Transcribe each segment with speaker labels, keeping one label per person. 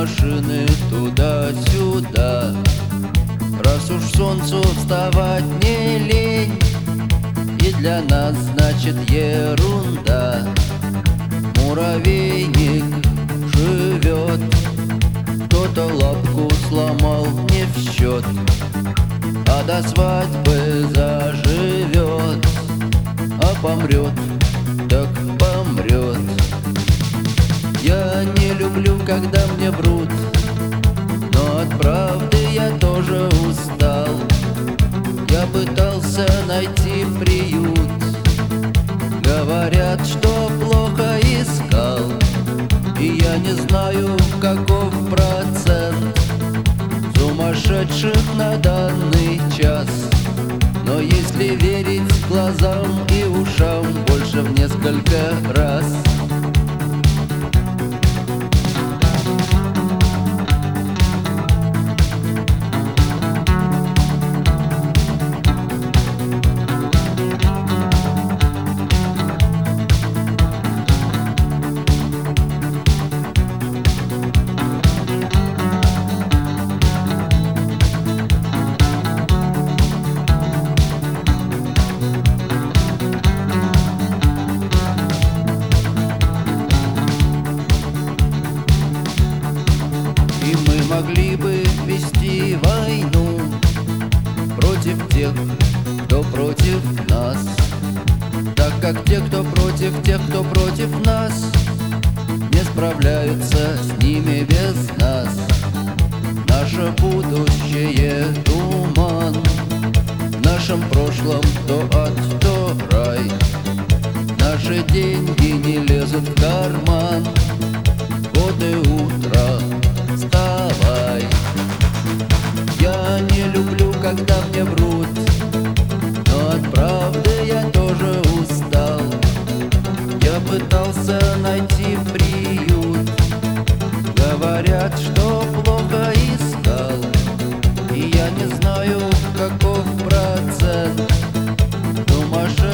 Speaker 1: машины туда-сюда. Раз уж солнцу вставать не лень И для нас значит ерунда. Муравейник живет Кто-то лапку сломал не в счет А до свадьбы заживет А помрет, когда мне врут. Но от правды я тоже устал. Я пытался найти приют. Говорят, что плохо искал. И я не знаю, каков процент Сумасшедших на данный час. Но если верить глазам и ушам Больше в несколько раз Против кто против нас. Так как те, кто против тех, кто против нас Не справляются с ними без нас. Наше будущее туман В нашем прошлом то ад, то рай. Наши деньги не лезут в карман. Вот и утро, вставай. Я не люблю, когда мне врут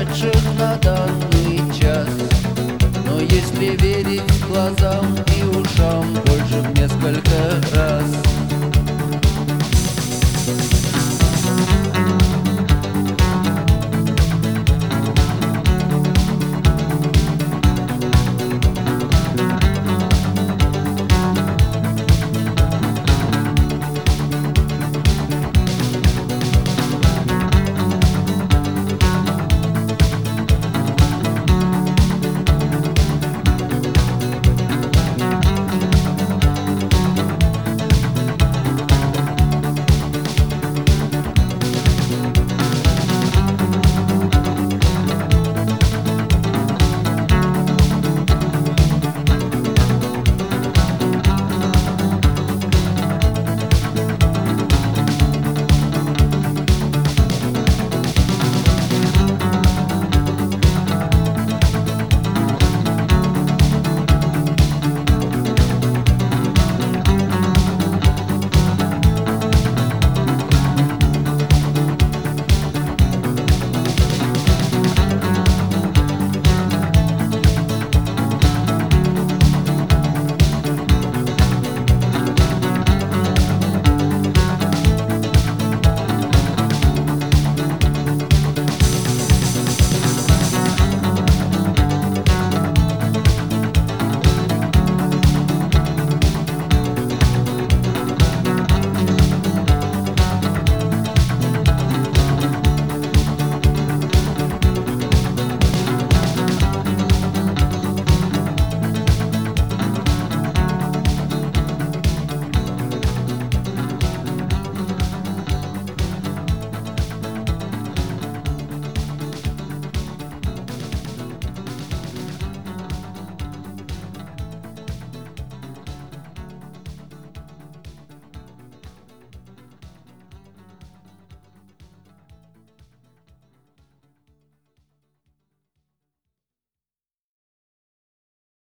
Speaker 1: Сумасшедших на данный час. Но если верить глазам и ушам Больше в несколько раз